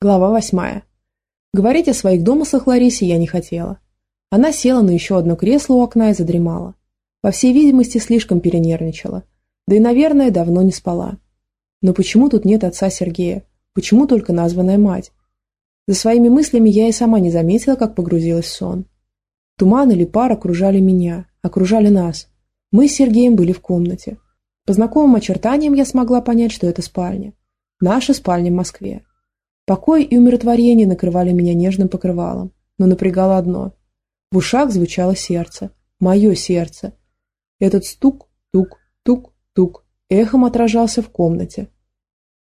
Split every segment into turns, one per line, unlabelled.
Глава восьмая. Говорить о своих домыслах Ларисе я не хотела. Она села на еще одно кресло у окна и задремала. По всей видимости, слишком перенервничала. Да и, наверное, давно не спала. Но почему тут нет отца Сергея? Почему только названная мать? За своими мыслями я и сама не заметила, как погрузилась в сон. Туман или пар окружали меня, окружали нас. Мы с Сергеем были в комнате. По знакомым очертаниям я смогла понять, что это спальня. Наша спальня в Москве. Покой и умиротворение накрывали меня нежным покрывалом, но напрягало одно. В ушах звучало сердце, мое сердце. Этот стук, тук, тук, тук эхом отражался в комнате.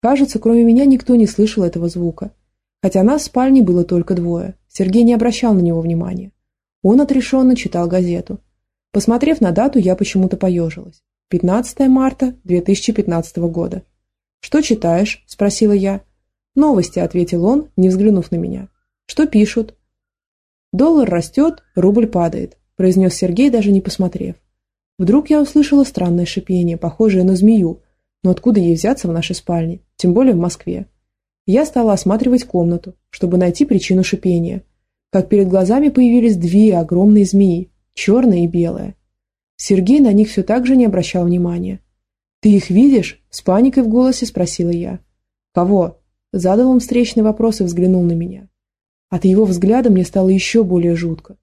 Кажется, кроме меня никто не слышал этого звука. Хотя нас в спальне было только двое. Сергей не обращал на него внимания. Он отрешенно читал газету. Посмотрев на дату, я почему-то поежилась. 15 марта 2015 года. «Что читаешь?» – спросила я. «Новости», – ответил он, не взглянув на меня. «Что пишут?» «Доллар растет, рубль падает», – произнес Сергей, даже не посмотрев. Вдруг я услышала странное шипение, похожее на змею, но откуда ей взяться в нашей спальне, тем более в Москве? Я стала осматривать комнату, чтобы найти причину шипения. Как перед глазами появились две огромные змеи, черная и белая. Сергей на них все так же не обращал внимания. «Ты их видишь?» – с паникой в голосе спросила я. «Кого?» Задал он встречный вопрос и взглянул на меня. От его взгляда мне стало еще более жутко.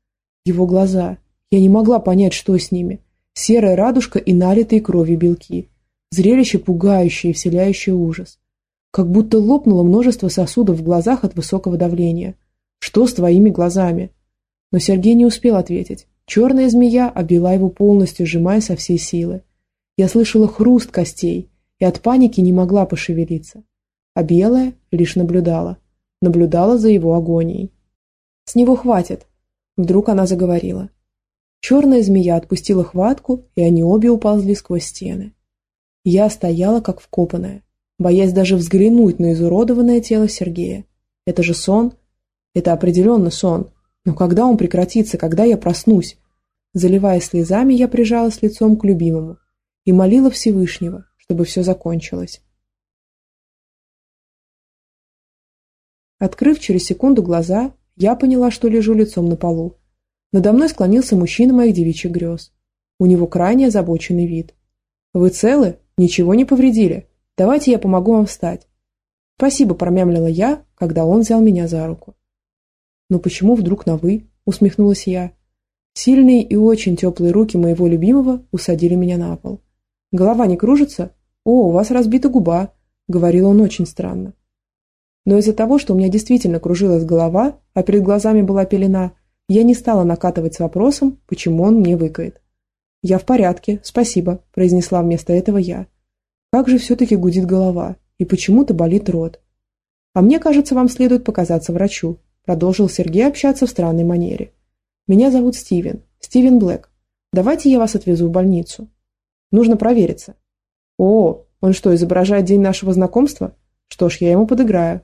Его глаза. Я не могла понять, что с ними. Серая радужка и налитые кровью белки. Зрелище пугающее и вселяющее ужас. Как будто лопнуло множество сосудов в глазах от высокого давления. Что с твоими глазами? Но Сергей не успел ответить. Черная змея обвела его полностью, сжимая со всей силы. Я слышала хруст костей и от паники не могла пошевелиться а белая лишь наблюдала. Наблюдала за его агонией. «С него хватит!» Вдруг она заговорила. Черная змея отпустила хватку, и они обе уползли сквозь стены. Я стояла как вкопанная, боясь даже взглянуть на изуродованное тело Сергея. Это же сон? Это определенно сон. Но когда он прекратится, когда я проснусь? Заливая слезами, я прижалась лицом к любимому и молила Всевышнего, чтобы все закончилось. Открыв через секунду глаза, я поняла, что лежу лицом на полу. Надо мной склонился мужчина моих девичьих грез. У него крайне озабоченный вид. «Вы целы? Ничего не повредили? Давайте я помогу вам встать». «Спасибо», – промямлила я, когда он взял меня за руку. «Но почему вдруг на «вы»?» – усмехнулась я. Сильные и очень теплые руки моего любимого усадили меня на пол. «Голова не кружится? О, у вас разбита губа», – говорил он очень странно. Но из-за того, что у меня действительно кружилась голова, а перед глазами была пелена, я не стала накатывать с вопросом, почему он мне выкает. «Я в порядке, спасибо», – произнесла вместо этого я. «Как же все-таки гудит голова, и почему-то болит рот». «А мне кажется, вам следует показаться врачу», – продолжил Сергей общаться в странной манере. «Меня зовут Стивен, Стивен Блэк. Давайте я вас отвезу в больницу. Нужно провериться». «О, он что, изображает день нашего знакомства? Что ж, я ему подыграю».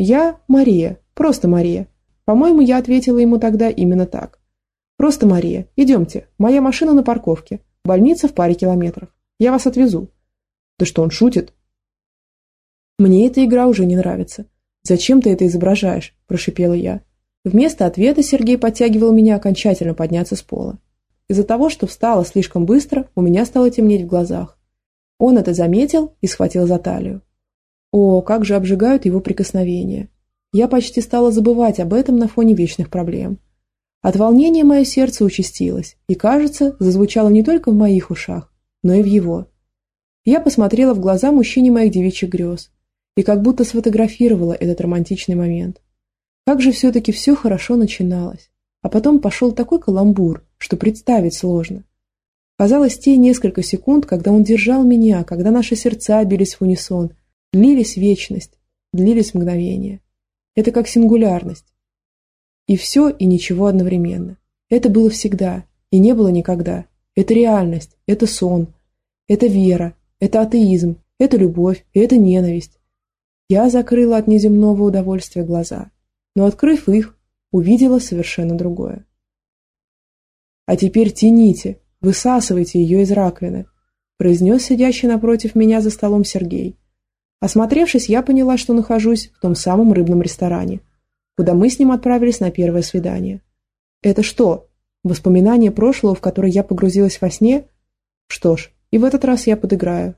«Я Мария, просто Мария». По-моему, я ответила ему тогда именно так. «Просто Мария, идемте, моя машина на парковке, больница в паре километров. Я вас отвезу». «Да что, он шутит?» «Мне эта игра уже не нравится. Зачем ты это изображаешь?» – прошипела я. Вместо ответа Сергей подтягивал меня окончательно подняться с пола. Из-за того, что встала слишком быстро, у меня стало темнеть в глазах. Он это заметил и схватил за талию. О, как же обжигают его прикосновения. Я почти стала забывать об этом на фоне вечных проблем. От волнения мое сердце участилось, и, кажется, зазвучало не только в моих ушах, но и в его. Я посмотрела в глаза мужчине моих девичьих грез и как будто сфотографировала этот романтичный момент. Как же все-таки все хорошо начиналось, а потом пошел такой каламбур, что представить сложно. Казалось, те несколько секунд, когда он держал меня, когда наши сердца бились в унисон, Длились вечность, длились мгновения. Это как сингулярность. И все, и ничего одновременно. Это было всегда, и не было никогда. Это реальность, это сон, это вера, это атеизм, это любовь, и это ненависть. Я закрыла от неземного удовольствия глаза, но, открыв их, увидела совершенно другое. «А теперь тяните, высасывайте ее из раковины», произнес сидящий напротив меня за столом Сергей. Осмотревшись, я поняла, что нахожусь в том самом рыбном ресторане, куда мы с ним отправились на первое свидание. Это что, воспоминание прошлого, в которое я погрузилась во сне? Что ж, и в этот раз я подыграю.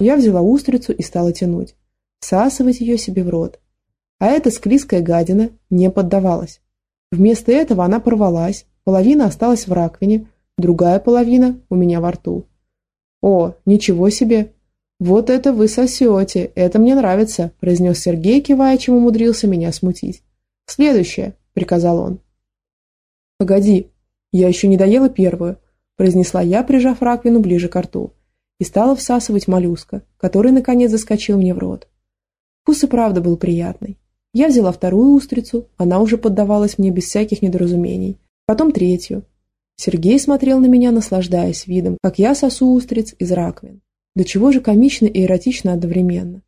Я взяла устрицу и стала тянуть, всасывать ее себе в рот. А эта склизкая гадина не поддавалась. Вместо этого она порвалась, половина осталась в раковине, другая половина у меня во рту. О, ничего себе! Вот это вы сосете, это мне нравится, произнес Сергей, кивая, чем умудрился меня смутить. Следующее, приказал он. Погоди, я еще не доела первую, произнесла я, прижав раковину ближе к рту, и стала всасывать моллюска, который наконец заскочил мне в рот. Вкус и правда был приятный. Я взяла вторую устрицу, она уже поддавалась мне без всяких недоразумений. Потом третью. Сергей смотрел на меня, наслаждаясь видом, как я сосу устриц из раковин. До чего же комично и эротично одновременно.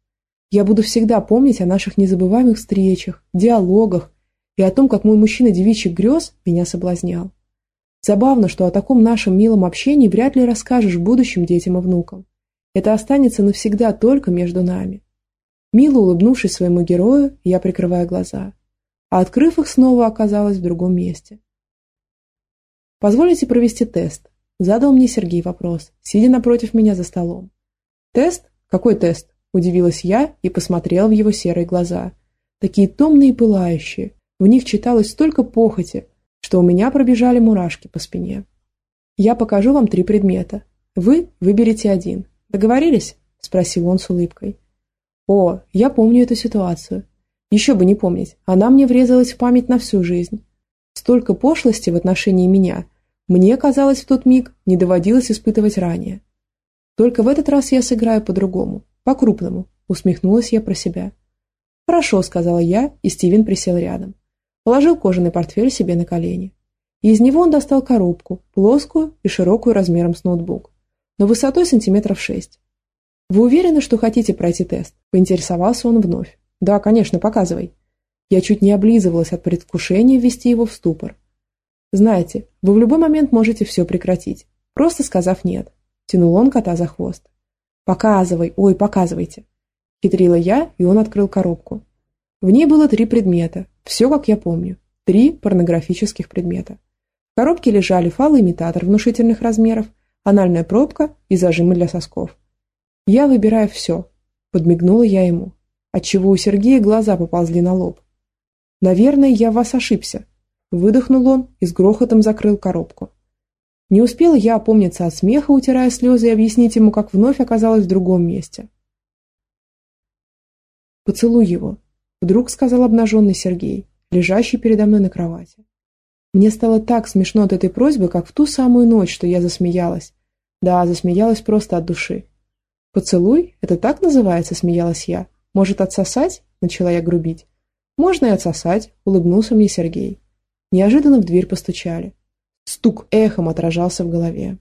Я буду всегда помнить о наших незабываемых встречах, диалогах и о том, как мой мужчина девичьих грез меня соблазнял. Забавно, что о таком нашем милом общении вряд ли расскажешь будущим детям и внукам. Это останется навсегда только между нами. Мило улыбнувшись своему герою, я прикрываю глаза, а открыв их, снова оказалась в другом месте. «Позволите провести тест?» – задал мне Сергей вопрос, сидя напротив меня за столом. «Тест? Какой тест?» – удивилась я и посмотрела в его серые глаза. Такие томные и пылающие, в них читалось столько похоти, что у меня пробежали мурашки по спине. «Я покажу вам три предмета. Вы выберете один. Договорились?» – спросил он с улыбкой. О, я помню эту ситуацию. Еще бы не помнить, она мне врезалась в память на всю жизнь. Столько пошлости в отношении меня мне, казалось, в тот миг не доводилось испытывать ранее. Только в этот раз я сыграю по-другому, по-крупному, усмехнулась я про себя. Хорошо, сказала я, и Стивен присел рядом. Положил кожаный портфель себе на колени. Из него он достал коробку, плоскую и широкую размером с ноутбук, но высотой сантиметров шесть. «Вы уверены, что хотите пройти тест?» – поинтересовался он вновь. «Да, конечно, показывай». Я чуть не облизывалась от предвкушения ввести его в ступор. «Знаете, вы в любой момент можете все прекратить, просто сказав «нет», – тянул он кота за хвост. «Показывай, ой, показывайте!» – хитрила я, и он открыл коробку. В ней было три предмета, все как я помню, три порнографических предмета. В коробке лежали фалоимитатор внушительных размеров, анальная пробка и зажимы для сосков. «Я выбираю все», – подмигнула я ему, отчего у Сергея глаза поползли на лоб. «Наверное, я в вас ошибся», – выдохнул он и с грохотом закрыл коробку. Не успела я опомниться от смеха, утирая слезы, и объяснить ему, как вновь оказалась в другом месте. «Поцелуй его», – вдруг сказал обнаженный Сергей, лежащий передо мной на кровати. Мне стало так смешно от этой просьбы, как в ту самую ночь, что я засмеялась. Да, засмеялась просто от души. «Поцелуй? Это так называется?» – смеялась я. «Может, отсосать?» – начала я грубить. «Можно и отсосать», – улыбнулся мне Сергей. Неожиданно в дверь постучали. Стук эхом отражался в голове.